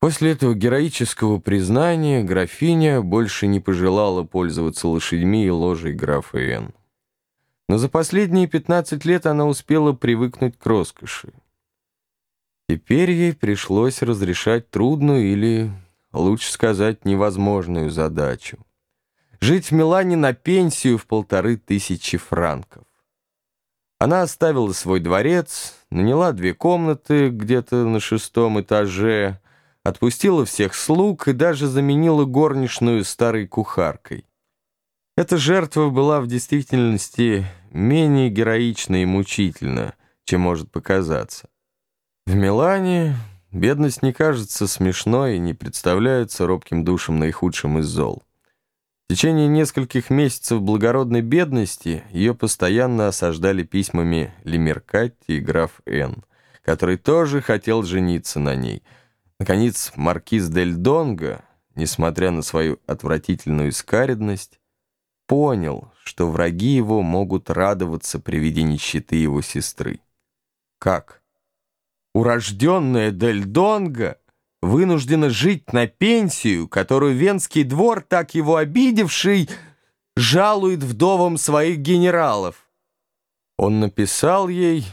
После этого героического признания графиня больше не пожелала пользоваться лошадьми и ложей графа Н. Но за последние 15 лет она успела привыкнуть к роскоши. Теперь ей пришлось разрешать трудную или, лучше сказать, невозможную задачу. Жить в Милане на пенсию в полторы тысячи франков. Она оставила свой дворец, наняла две комнаты где-то на шестом этаже, отпустила всех слуг и даже заменила горничную старой кухаркой. Эта жертва была в действительности менее героична и мучительна, чем может показаться. В Милане бедность не кажется смешной и не представляется робким душем наихудшим из зол. В течение нескольких месяцев благородной бедности ее постоянно осаждали письмами Лемеркатти и граф Н, который тоже хотел жениться на ней – Наконец, маркиз Дель Донго, несмотря на свою отвратительную скаридность, понял, что враги его могут радоваться при виде нищеты его сестры. Как? Урожденная Дель Донго вынуждена жить на пенсию, которую Венский двор, так его обидевший, жалует вдовам своих генералов. Он написал ей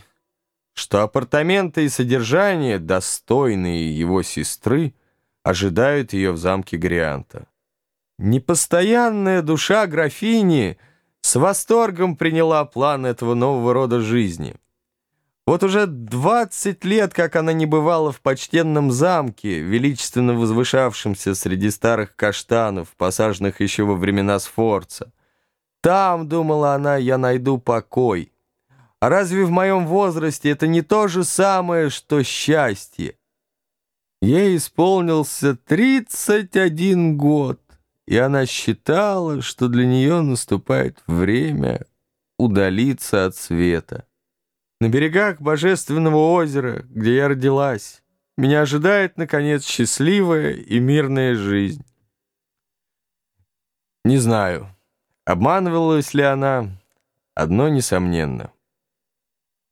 что апартаменты и содержание, достойные его сестры, ожидают ее в замке Грианта. Непостоянная душа графини с восторгом приняла план этого нового рода жизни. Вот уже двадцать лет, как она не бывала в почтенном замке, величественно возвышавшемся среди старых каштанов, посаженных еще во времена Сфорца. Там, думала она, я найду покой — а разве в моем возрасте это не то же самое, что счастье? Ей исполнился 31 год, и она считала, что для нее наступает время удалиться от света. На берегах Божественного озера, где я родилась, меня ожидает, наконец, счастливая и мирная жизнь. Не знаю, обманывалась ли она, одно несомненно.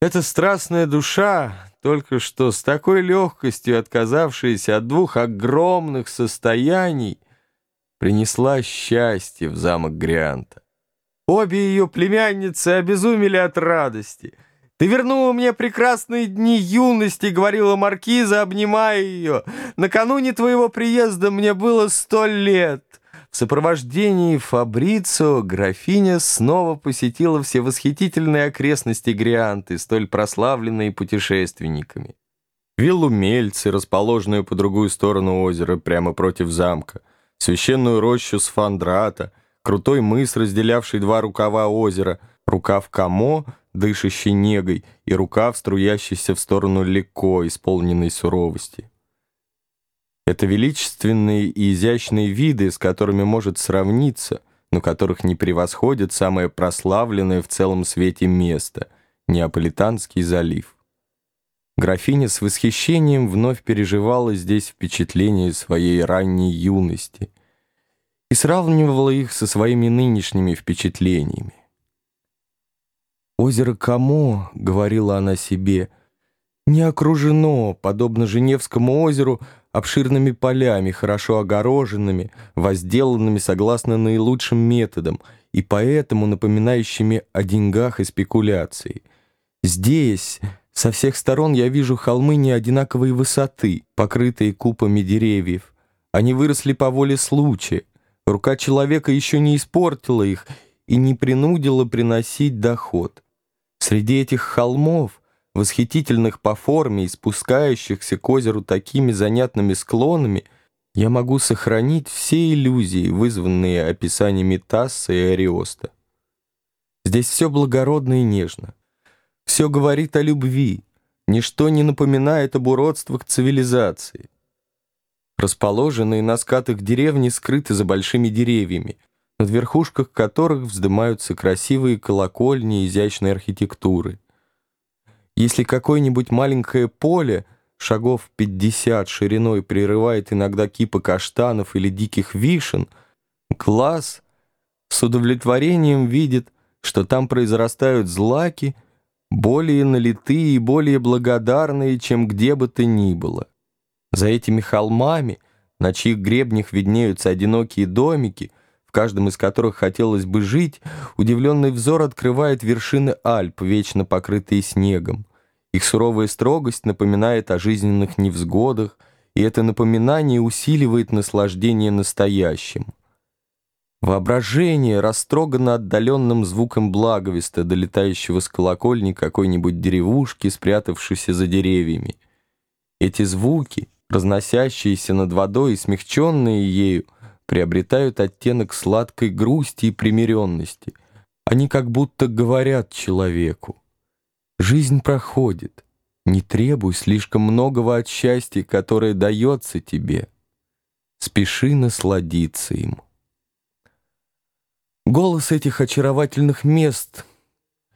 Эта страстная душа, только что с такой легкостью отказавшаяся от двух огромных состояний, принесла счастье в замок Грианта. Обе ее племянницы обезумели от радости. «Ты вернула мне прекрасные дни юности», — говорила маркиза, обнимая ее. «Накануне твоего приезда мне было сто лет». В сопровождении Фабрицио графиня снова посетила все восхитительные окрестности Грианты, столь прославленные путешественниками. Виллу Мельцы, расположенную по другую сторону озера, прямо против замка, священную рощу Сфандрата, крутой мыс, разделявший два рукава озера, рукав Камо, дышащий негой, и рукав, струящийся в сторону Леко, исполненной суровости. Это величественные и изящные виды, с которыми может сравниться, но которых не превосходит самое прославленное в целом свете место — Неаполитанский залив. Графиня с восхищением вновь переживала здесь впечатления своей ранней юности и сравнивала их со своими нынешними впечатлениями. «Озеро Камо», — говорила она себе, — «не окружено, подобно Женевскому озеру, обширными полями, хорошо огороженными, возделанными согласно наилучшим методам и поэтому напоминающими о деньгах и спекуляции. Здесь со всех сторон я вижу холмы неодинаковой высоты, покрытые купами деревьев. Они выросли по воле случая. Рука человека еще не испортила их и не принудила приносить доход. Среди этих холмов восхитительных по форме и спускающихся к озеру такими занятными склонами, я могу сохранить все иллюзии, вызванные описаниями Тасса и Ариоста. Здесь все благородно и нежно. Все говорит о любви, ничто не напоминает об уродствах цивилизации. Расположенные на скатах деревни скрыты за большими деревьями, над верхушках которых вздымаются красивые колокольни изящной архитектуры. Если какое-нибудь маленькое поле, шагов 50 шириной, прерывает иногда кипы каштанов или диких вишен, глаз с удовлетворением видит, что там произрастают злаки, более налитые и более благодарные, чем где бы то ни было. За этими холмами, на чьих гребнях виднеются одинокие домики, каждом из которых хотелось бы жить, удивленный взор открывает вершины Альп, вечно покрытые снегом. Их суровая строгость напоминает о жизненных невзгодах, и это напоминание усиливает наслаждение настоящим. Воображение растрогано отдаленным звуком благовеста, долетающего с колокольни какой-нибудь деревушки, спрятавшейся за деревьями. Эти звуки, разносящиеся над водой и смягченные ею, приобретают оттенок сладкой грусти и примиренности. Они как будто говорят человеку. Жизнь проходит. Не требуй слишком многого от счастья, которое дается тебе. Спеши насладиться им. Голос этих очаровательных мест,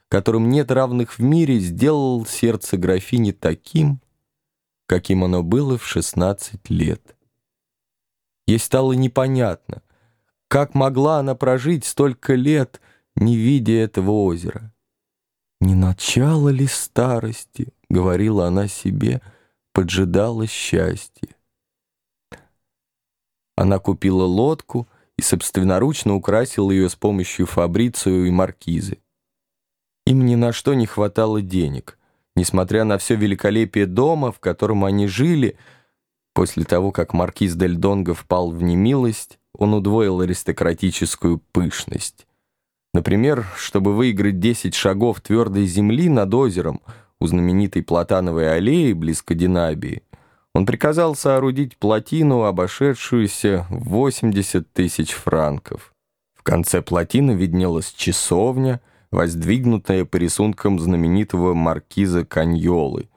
которым нет равных в мире, сделал сердце графини таким, каким оно было в 16 лет. Ей стало непонятно, как могла она прожить столько лет, не видя этого озера. «Не начало ли старости?» — говорила она себе, поджидала счастье. Она купила лодку — и собственноручно украсил ее с помощью Фабрицию и Маркизы. Им ни на что не хватало денег. Несмотря на все великолепие дома, в котором они жили, после того, как Маркиз Дель Донго впал в немилость, он удвоил аристократическую пышность. Например, чтобы выиграть 10 шагов твердой земли над озером у знаменитой Платановой аллеи близко Динабии, он приказал соорудить плотину, обошедшуюся в 80 тысяч франков. В конце плотины виднелась часовня, воздвигнутая по рисункам знаменитого маркиза Каньолы.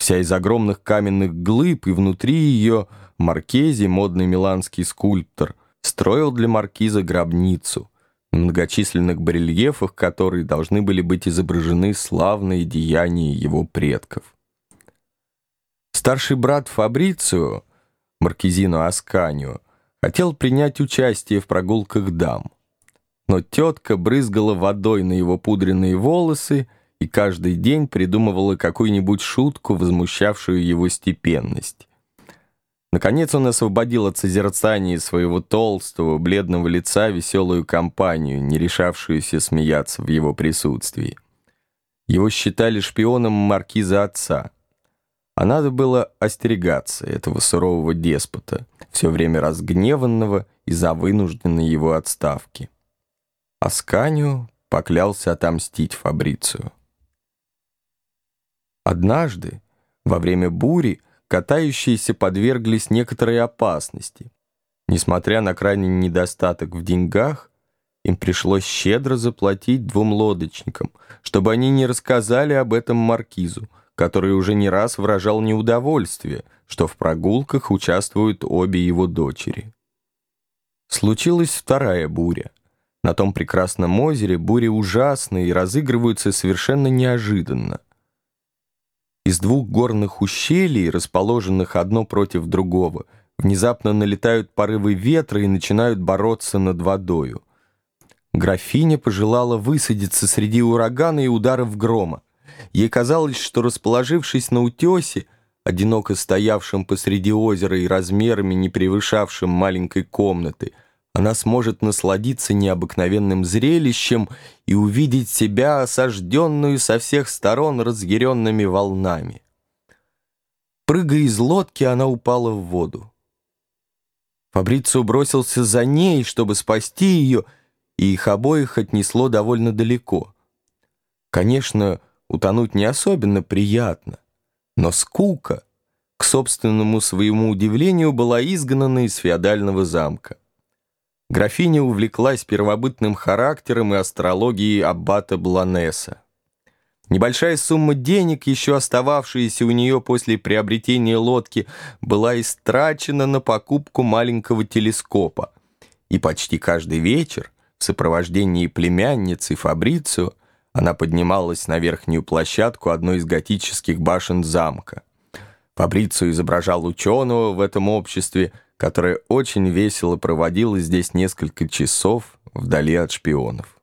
Вся из огромных каменных глыб, и внутри ее Маркези, модный миланский скульптор, строил для маркиза гробницу, на многочисленных барельефах которой должны были быть изображены славные деяния его предков. Старший брат Фабрицио, Маркизино Асканио, хотел принять участие в прогулках дам. Но тетка брызгала водой на его пудренные волосы и каждый день придумывала какую-нибудь шутку, возмущавшую его степенность. Наконец он освободил от созерцания своего толстого, бледного лица веселую компанию, не решавшуюся смеяться в его присутствии. Его считали шпионом маркиза отца — а надо было остерегаться этого сурового деспота, все время разгневанного из-за вынужденной его отставки. Асканию поклялся отомстить Фабрицию. Однажды, во время бури, катающиеся подверглись некоторой опасности. Несмотря на крайний недостаток в деньгах, им пришлось щедро заплатить двум лодочникам, чтобы они не рассказали об этом маркизу, который уже не раз выражал неудовольствие, что в прогулках участвуют обе его дочери. Случилась вторая буря. На том прекрасном озере бури ужасные и разыгрываются совершенно неожиданно. Из двух горных ущелий, расположенных одно против другого, внезапно налетают порывы ветра и начинают бороться над водою. Графиня пожелала высадиться среди урагана и ударов грома. Ей казалось, что, расположившись на утесе, одиноко стоявшем посреди озера и размерами не превышавшим маленькой комнаты, она сможет насладиться необыкновенным зрелищем и увидеть себя осажденную со всех сторон разъяренными волнами. Прыгая из лодки, она упала в воду. Фабрицио бросился за ней, чтобы спасти ее, и их обоих отнесло довольно далеко. Конечно, утонуть не особенно приятно, но скука, к собственному своему удивлению, была изгнана из феодального замка. Графиня увлеклась первобытным характером и астрологией аббата Бланеса. Небольшая сумма денег, еще остававшаяся у нее после приобретения лодки, была истрачена на покупку маленького телескопа. И почти каждый вечер в сопровождении племянницы Фабрицио она поднималась на верхнюю площадку одной из готических башен замка. Фабрицио изображал ученого в этом обществе, которое очень весело проводило здесь несколько часов вдали от шпионов.